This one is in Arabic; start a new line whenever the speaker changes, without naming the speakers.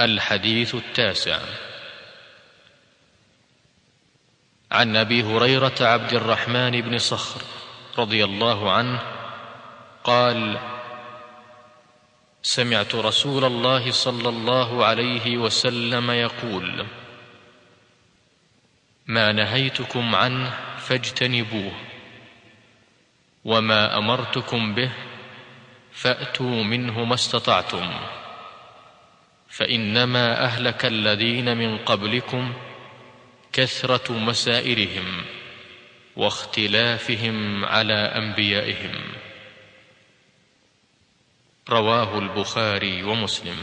الحديث التاسع. عن أبي هريرة عبد الرحمن بن صخر رضي الله عنه قال سمعت رسول الله صلى الله عليه وسلم يقول ما نهيتكم عنه فاجتنبوه وما أمرتكم به فأتوا منه ما استطعتم. فإنما أهلك الذين من قبلكم كثرة مسائرهم واختلافهم على أنبيائهم. رواه البخاري ومسلم.